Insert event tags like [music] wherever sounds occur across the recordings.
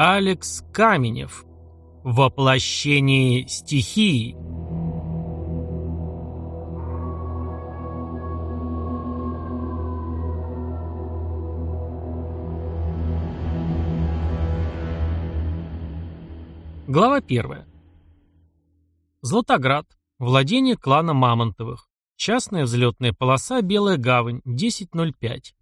Алекс Каменев. Воплощение стихии. Глава 1. Златоград. Владение клана Мамонтовых. Частная взлетная полоса «Белая гавань», 10.05.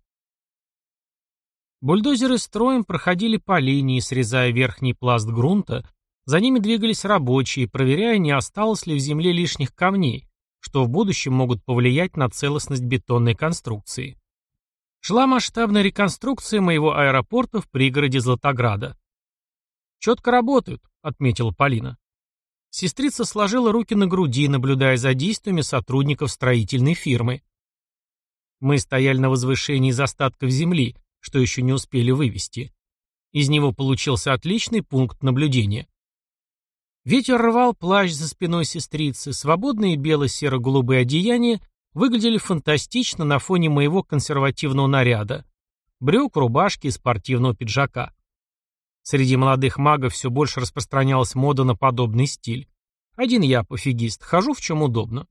Бульдозеры строем проходили по линии, срезая верхний пласт грунта, за ними двигались рабочие, проверяя, не осталось ли в земле лишних камней, что в будущем могут повлиять на целостность бетонной конструкции. Шла масштабная реконструкция моего аэропорта в пригороде Златограда. «Четко работают», — отметила Полина. Сестрица сложила руки на груди, наблюдая за действиями сотрудников строительной фирмы. Мы стояли на возвышении из остатков земли, что еще не успели вывести. Из него получился отличный пункт наблюдения. Ветер рвал плащ за спиной сестрицы, свободные бело-серо-голубые одеяния выглядели фантастично на фоне моего консервативного наряда. Брюк, рубашки и спортивного пиджака. Среди молодых магов все больше распространялась мода на подобный стиль. Один я, пофигист, хожу в чем удобно.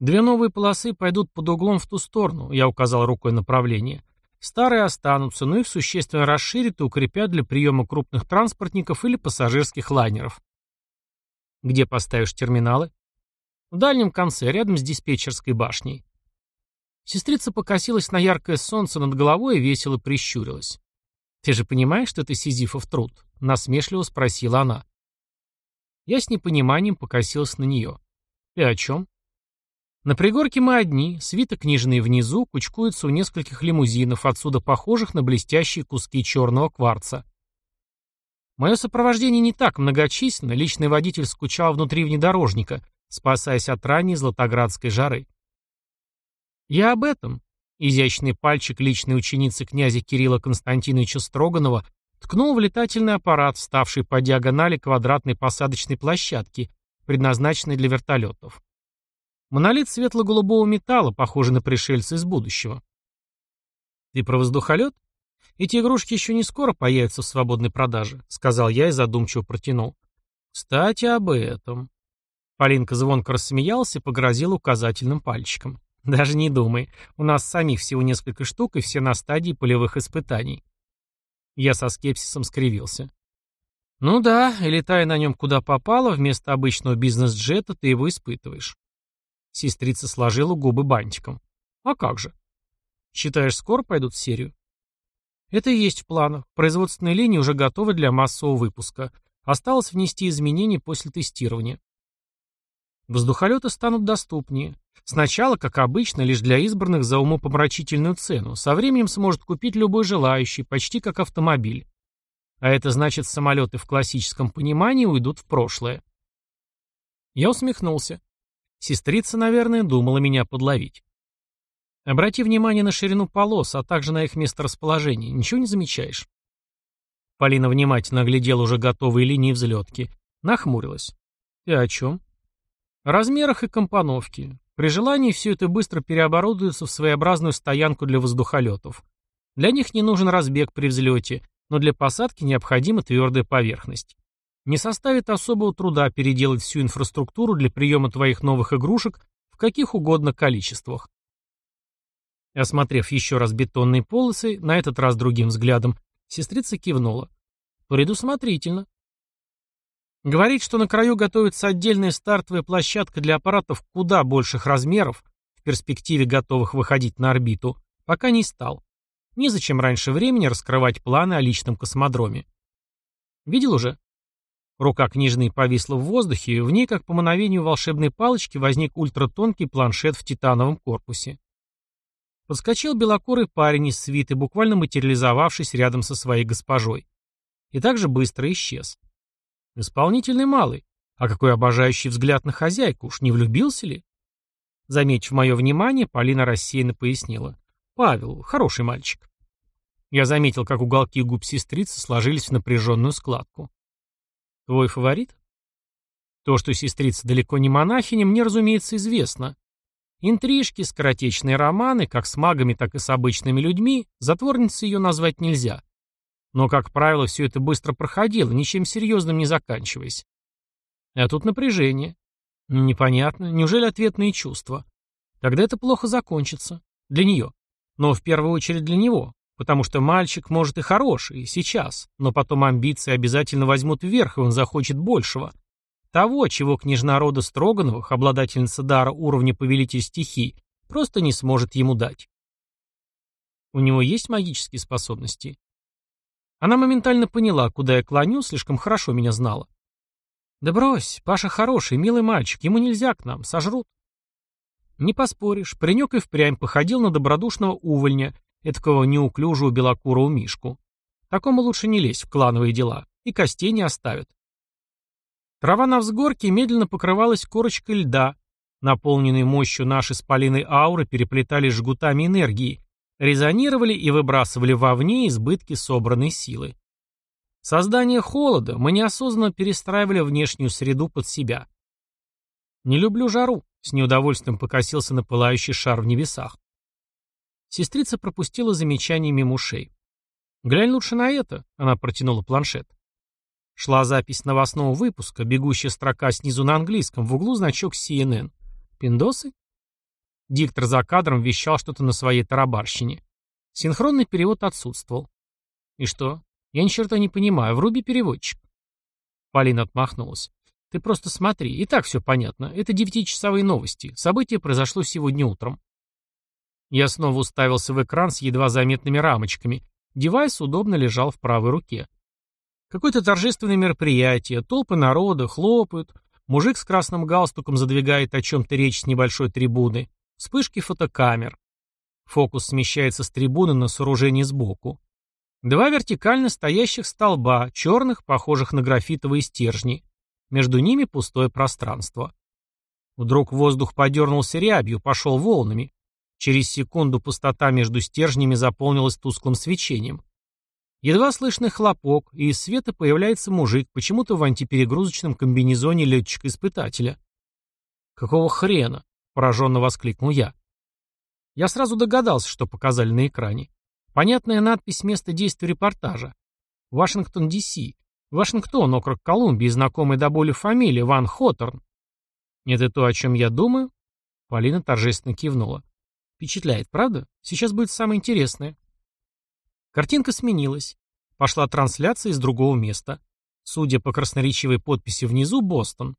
Две новые полосы пойдут под углом в ту сторону, я указал рукой направление. Старые останутся, но их существенно расширят и укрепят для приема крупных транспортников или пассажирских лайнеров. Где поставишь терминалы? В дальнем конце, рядом с диспетчерской башней. Сестрица покосилась на яркое солнце над головой и весело прищурилась. «Ты же понимаешь, что это Сизифов труд?» — насмешливо спросила она. Я с непониманием покосилась на нее. «Ты о чем?» На пригорке мы одни, свита книжные внизу, кучкуются у нескольких лимузинов, отсюда похожих на блестящие куски черного кварца. Мое сопровождение не так многочисленно, личный водитель скучал внутри внедорожника, спасаясь от ранней златоградской жары. Я об этом. Изящный пальчик личной ученицы князя Кирилла Константиновича Строганова ткнул в летательный аппарат, вставший по диагонали квадратной посадочной площадки, предназначенной для вертолетов. Монолит светло-голубого металла, похожий на пришельца из будущего. «Ты про воздухолет? Эти игрушки еще не скоро появятся в свободной продаже», — сказал я и задумчиво протянул. «Кстати, об этом». Полинка звонко рассмеялась и погрозила указательным пальчиком. «Даже не думай. У нас самих всего несколько штук, и все на стадии полевых испытаний». Я со скепсисом скривился. «Ну да, и летая на нем куда попало, вместо обычного бизнес-джета ты его испытываешь. Сестрица сложила губы бантиком. А как же? Считаешь, скоро пойдут в серию? Это и есть в планах. Производственные линии уже готовы для массового выпуска. Осталось внести изменения после тестирования. Воздухолеты станут доступнее. Сначала, как обычно, лишь для избранных за умопомрачительную цену. Со временем сможет купить любой желающий, почти как автомобиль. А это значит, самолеты в классическом понимании уйдут в прошлое. Я усмехнулся. Сестрица, наверное, думала меня подловить. Обрати внимание на ширину полос, а также на их месторасположение. Ничего не замечаешь? Полина внимательно оглядела уже готовые линии взлетки. Нахмурилась. Ты о чем? О размерах и компоновке. При желании все это быстро переоборудуется в своеобразную стоянку для воздухолетов. Для них не нужен разбег при взлете, но для посадки необходима твердая поверхность. Не составит особого труда переделать всю инфраструктуру для приема твоих новых игрушек в каких угодно количествах. Осмотрев еще раз бетонные полосы, на этот раз другим взглядом, сестрица кивнула. Предусмотрительно. Говорить, что на краю готовится отдельная стартовая площадка для аппаратов куда больших размеров, в перспективе готовых выходить на орбиту, пока не стал. Незачем раньше времени раскрывать планы о личном космодроме. Видел уже? Рука княжны повисла в воздухе, и в ней, как по мановению волшебной палочки, возник ультратонкий планшет в титановом корпусе. Подскочил белокурый парень из свиты, буквально материализовавшись рядом со своей госпожой. И также быстро исчез. Исполнительный малый. А какой обожающий взгляд на хозяйку, уж не влюбился ли? Заметив мое внимание, Полина рассеянно пояснила. «Павел, хороший мальчик». Я заметил, как уголки губ сестрицы сложились в напряженную складку. Твой фаворит? То, что сестрица далеко не монахиня, мне, разумеется, известно. Интрижки, скоротечные романы, как с магами, так и с обычными людьми, затворницей ее назвать нельзя. Но, как правило, все это быстро проходило, ничем серьезным не заканчиваясь. А тут напряжение. Непонятно. Неужели ответные чувства? Тогда это плохо закончится. Для нее. Но в первую очередь для него. Потому что мальчик, может, и хороший, сейчас. Но потом амбиции обязательно возьмут вверх, и он захочет большего. Того, чего княжна рода Строгановых, обладательница дара уровня повелитель стихий, просто не сможет ему дать. У него есть магические способности? Она моментально поняла, куда я клоню, слишком хорошо меня знала. «Да брось, Паша хороший, милый мальчик, ему нельзя к нам, сожрут». Не поспоришь, паренек и впрямь походил на добродушного увольня, этакого неуклюжего белокурого мишку. Такому лучше не лезть в клановые дела, и костей не оставят. Трава на взгорке медленно покрывалась корочкой льда, наполненной мощью нашей спалиной ауры переплетались жгутами энергии, резонировали и выбрасывали вовне избытки собранной силы. Создание холода мы неосознанно перестраивали внешнюю среду под себя. «Не люблю жару», — с неудовольствием покосился на пылающий шар в небесах. Сестрица пропустила замечание мимо ушей. «Глянь лучше на это», — она протянула планшет. Шла запись новостного выпуска, бегущая строка снизу на английском, в углу значок CNN. «Пиндосы?» Диктор за кадром вещал что-то на своей тарабарщине. Синхронный перевод отсутствовал. «И что? Я ни черта не понимаю. Вруби переводчик». Полина отмахнулась. «Ты просто смотри. И так все понятно. Это девятичасовые новости. Событие произошло сегодня утром». Я снова уставился в экран с едва заметными рамочками. Девайс удобно лежал в правой руке. Какое-то торжественное мероприятие, толпы народа, хлопают, мужик с красным галстуком задвигает о чем-то речь с небольшой трибуны, вспышки фотокамер. Фокус смещается с трибуны на сооружение сбоку. Два вертикально стоящих столба, черных, похожих на графитовые стержни. Между ними пустое пространство. Вдруг воздух подернулся рябью, пошел волнами. Через секунду пустота между стержнями заполнилась тусклым свечением. Едва слышный хлопок, и из света появляется мужик, почему-то в антиперегрузочном комбинезоне летчика-испытателя. «Какого хрена?» — пораженно воскликнул я. Я сразу догадался, что показали на экране. Понятная надпись места действия репортажа. Вашингтон, Д.С. Вашингтон, округ Колумбии, знакомый до боли фамилия, Ван Хоторн. Это то, о чем я думаю? Полина торжественно кивнула. Впечатляет, правда? Сейчас будет самое интересное. Картинка сменилась. Пошла трансляция из другого места. Судя по красноречивой подписи внизу, Бостон.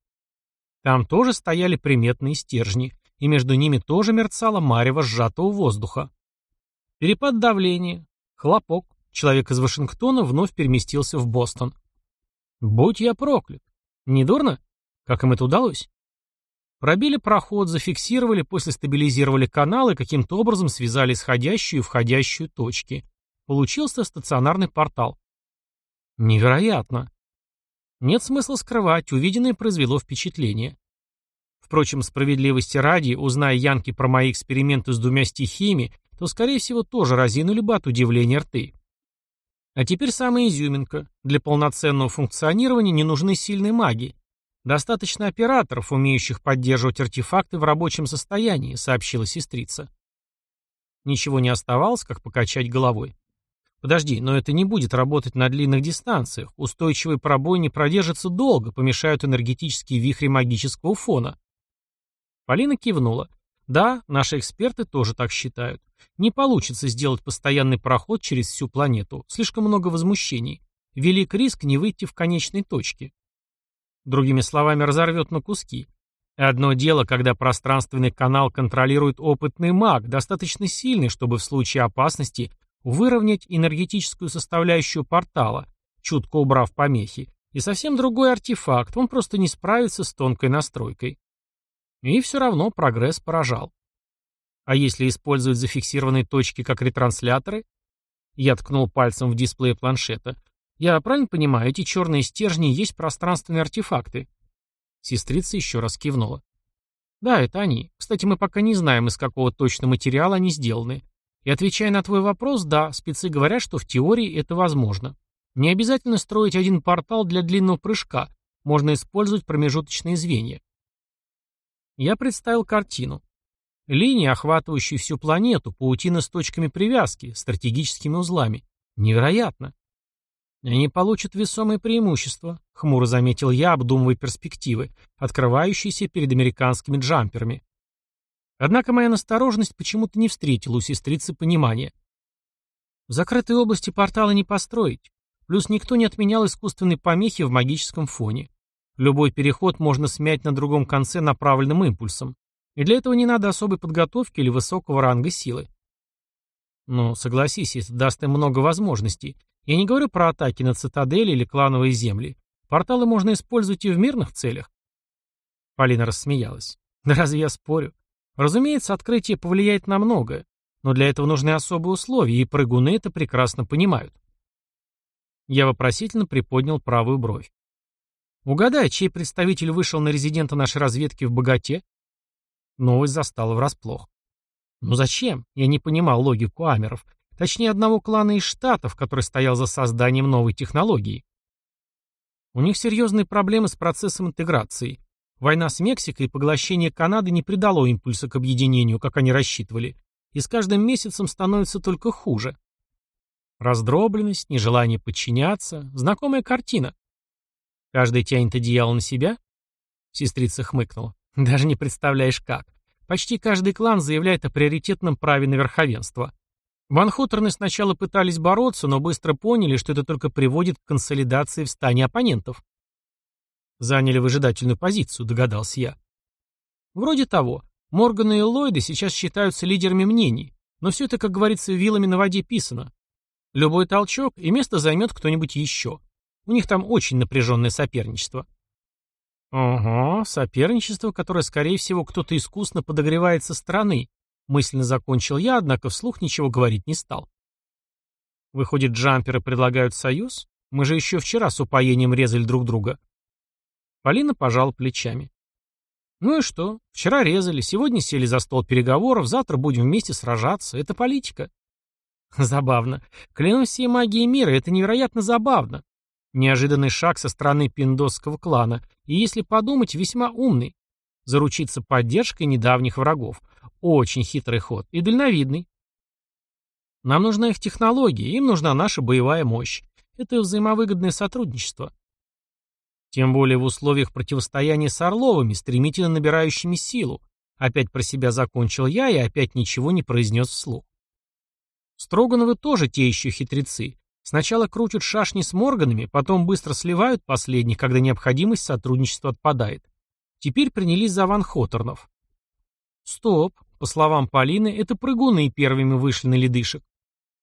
Там тоже стояли приметные стержни, и между ними тоже мерцало марево сжатого воздуха. Перепад давления. Хлопок. Человек из Вашингтона вновь переместился в Бостон. Будь я проклят. Не дурно? Как им это удалось? Пробили проход, зафиксировали, после стабилизировали канал и каким-то образом связали исходящую и входящую точки. Получился стационарный портал. Невероятно. Нет смысла скрывать, увиденное произвело впечатление. Впрочем, справедливости ради, узная Янки про мои эксперименты с двумя стихиями, то, скорее всего, тоже разинули бы от удивления рты. А теперь самая изюминка. Для полноценного функционирования не нужны сильные маги. Достаточно операторов, умеющих поддерживать артефакты в рабочем состоянии, сообщила сестрица. Ничего не оставалось, как покачать головой. Подожди, но это не будет работать на длинных дистанциях. Устойчивый пробой не продержится долго, помешают энергетические вихри магического фона. Полина кивнула. Да, наши эксперты тоже так считают. Не получится сделать постоянный проход через всю планету. Слишком много возмущений. Велик риск не выйти в конечной точке. Другими словами, разорвет на куски. Одно дело, когда пространственный канал контролирует опытный маг, достаточно сильный, чтобы в случае опасности выровнять энергетическую составляющую портала, чутко убрав помехи, и совсем другой артефакт, он просто не справится с тонкой настройкой. И все равно прогресс поражал. А если использовать зафиксированные точки как ретрансляторы? Я ткнул пальцем в дисплей планшета. Я правильно понимаю, эти черные стержни есть пространственные артефакты? Сестрица еще раз кивнула. Да, это они. Кстати, мы пока не знаем, из какого точно материала они сделаны. И отвечая на твой вопрос, да, спецы говорят, что в теории это возможно. Не обязательно строить один портал для длинного прыжка, можно использовать промежуточные звенья. Я представил картину. Линии, охватывающие всю планету, паутина с точками привязки, стратегическими узлами. Невероятно. «Они получат весомое преимущество», — хмуро заметил я, обдумывая перспективы, открывающиеся перед американскими джамперами. Однако моя настороженность почему-то не встретила у сестрицы понимания. В закрытой области портала не построить, плюс никто не отменял искусственной помехи в магическом фоне. Любой переход можно смять на другом конце направленным импульсом, и для этого не надо особой подготовки или высокого ранга силы. Но, согласись, это даст им много возможностей, я не говорю про атаки на цитадели или клановые земли. Порталы можно использовать и в мирных целях. Полина рассмеялась. [laughs] Да разве я спорю? Разумеется, открытие повлияет на многое, но для этого нужны особые условия, и прыгуны это прекрасно понимают. Я вопросительно приподнял правую бровь. Угадай, чей представитель вышел на резидента нашей разведки в Богате? Новость застала врасплох. Ну зачем? Я не понимал логику амеров. Точнее, одного клана из Штатов, который стоял за созданием новой технологии. У них серьезные проблемы с процессом интеграции. Война с Мексикой и поглощение Канады не придало импульса к объединению, как они рассчитывали, и с каждым месяцем становится только хуже. Раздробленность, нежелание подчиняться, знакомая картина. Каждый тянет одеяло на себя? Сестрица хмыкнула. Даже не представляешь как. Почти каждый клан заявляет о приоритетном праве на верховенство. Ван Хуторны сначала пытались бороться, но быстро поняли, что это только приводит к консолидации в стане оппонентов. Заняли выжидательную позицию, догадался я. Вроде того. Морганы и Ллойды сейчас считаются лидерами мнений, но все это, как говорится, вилами на воде писано. Любой толчок, и место займет кто-нибудь еще. У них там очень напряженное соперничество. Ого, соперничество, которое, скорее всего, кто-то искусно подогревает со стороны, Мысленно закончил я, однако вслух ничего говорить не стал. Выходит, джамперы предлагают союз? Мы же еще вчера с упоением резали друг друга. Полина пожала плечами. Ну и что? Вчера резали, сегодня сели за стол переговоров, завтра будем вместе сражаться. Это политика. Забавно. Клянусь всей магией мира, это невероятно забавно. Неожиданный шаг со стороны пиндосского клана, и, если подумать, весьма умный. Заручиться поддержкой недавних врагов. Очень хитрый ход и дальновидный. Нам нужна их технология, им нужна наша боевая мощь. Это взаимовыгодное сотрудничество. Тем более в условиях противостояния с Орловыми, стремительно набирающими силу. Опять про себя закончил я и опять ничего не произнес вслух. Строгановы тоже те еще хитрецы. Сначала крутят шашни с Морганами, потом быстро сливают последних, когда необходимость сотрудничества отпадает. Теперь принялись за Ван Хоторнов. Стоп, по словам Полины, это прыгуны первыми вышли на ледышек.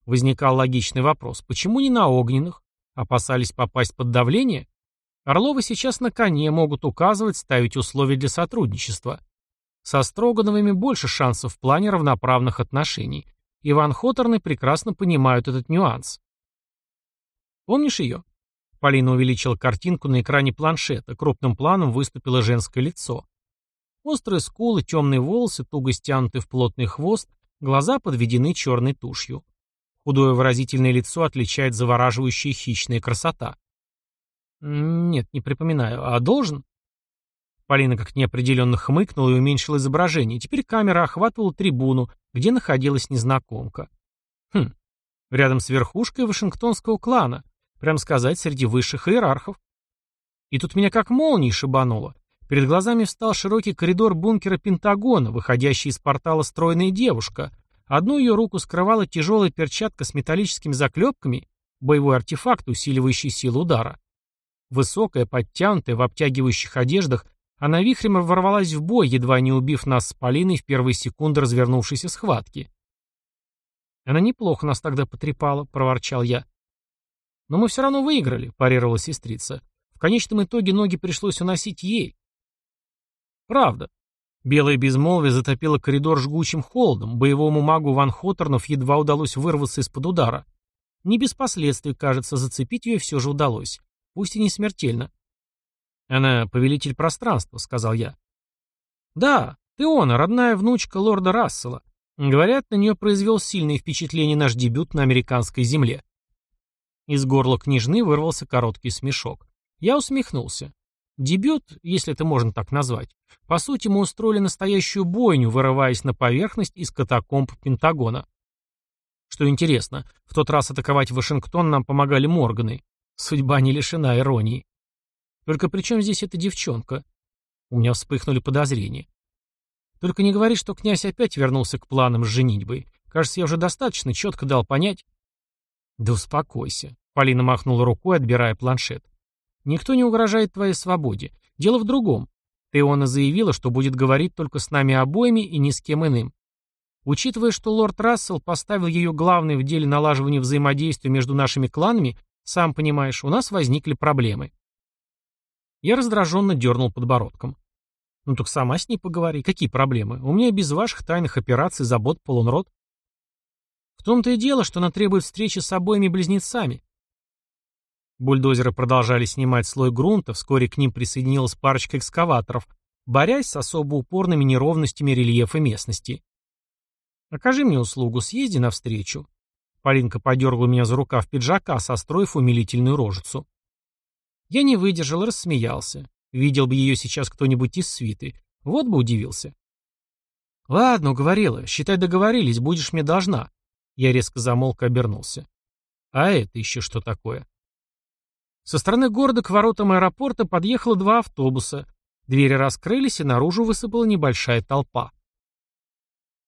Возникал логичный вопрос, почему не на огненных? Опасались попасть под давление? Орловы сейчас на коне могут указывать, ставить условия для сотрудничества. Со Строгановыми больше шансов в плане равноправных отношений. Иван Хоторны прекрасно понимают этот нюанс. Помнишь ее? Полина увеличила картинку на экране планшета, крупным планом выступило женское лицо. Острые скулы, темные волосы, туго стянуты в плотный хвост, глаза подведены черной тушью. Худое выразительное лицо отличает завораживающая хищная красота. «Нет, не припоминаю. А должен?» Полина как неопределенно хмыкнула и уменьшила изображение. Теперь камера охватывала трибуну, где находилась незнакомка. Хм, рядом с верхушкой Вашингтонского клана. Прям сказать, среди высших иерархов. И тут меня как молнией шибануло. Перед глазами встал широкий коридор бункера Пентагона, выходящий из портала стройная девушка. Одну ее руку скрывала тяжелая перчатка с металлическими заклепками, боевой артефакт, усиливающий силу удара. Высокая, подтянутая, в обтягивающих одеждах, она вихрем ворвалась в бой, едва не убив нас с Полиной в первые секунды развернувшейся схватки. «Она неплохо нас тогда потрепала», — проворчал я. «Но мы все равно выиграли», — парировала сестрица. «В конечном итоге ноги пришлось уносить ей. Правда. Белое безмолвие затопило коридор жгучим холодом, боевому магу Ван Хоторнов едва удалось вырваться из-под удара. Не без последствий, кажется, зацепить ее все же удалось. Пусть и не смертельно. «Она повелитель пространства», — сказал я. «Да, ты он, родная внучка лорда Рассела. Говорят, на нее произвел сильное впечатление наш дебют на американской земле». Из горла княжны вырвался короткий смешок. Я усмехнулся. Дебют, если это можно так назвать. По сути, мы устроили настоящую бойню, вырываясь на поверхность из катакомб Пентагона. Что интересно, в тот раз атаковать Вашингтон нам помогали Морганы. Судьба не лишена иронии. Только при чем здесь эта девчонка? У меня вспыхнули подозрения. Только не говори, что князь опять вернулся к планам с женитьбой. Кажется, я уже достаточно четко дал понять. Да успокойся. Полина махнула рукой, отбирая планшет. Никто не угрожает твоей свободе. Дело в другом. Теона заявила, что будет говорить только с нами обоими и ни с кем иным. Учитывая, что лорд Рассел поставил ее главной в деле налаживания взаимодействия между нашими кланами, сам понимаешь, у нас возникли проблемы. Я раздраженно дернул подбородком. Ну так сама с ней поговори. Какие проблемы? У меня без ваших тайных операций забот полон рот. В том-то и дело, что она требует встречи с обоими близнецами. Бульдозеры продолжали снимать слой грунта, вскоре к ним присоединилась парочка экскаваторов, борясь с особо упорными неровностями рельефа местности. «Окажи мне услугу, съезди навстречу». Полинка подергала меня за рукав пиджака, состроив умилительную рожицу. Я не выдержал и рассмеялся. Видел бы ее сейчас кто-нибудь из свиты. Вот бы удивился. «Ладно, уговорила. Считай, договорились, будешь мне должна». Я резко замолк и обернулся. «А это еще что такое?» Со стороны города к воротам аэропорта подъехало два автобуса. Двери раскрылись, и наружу высыпала небольшая толпа.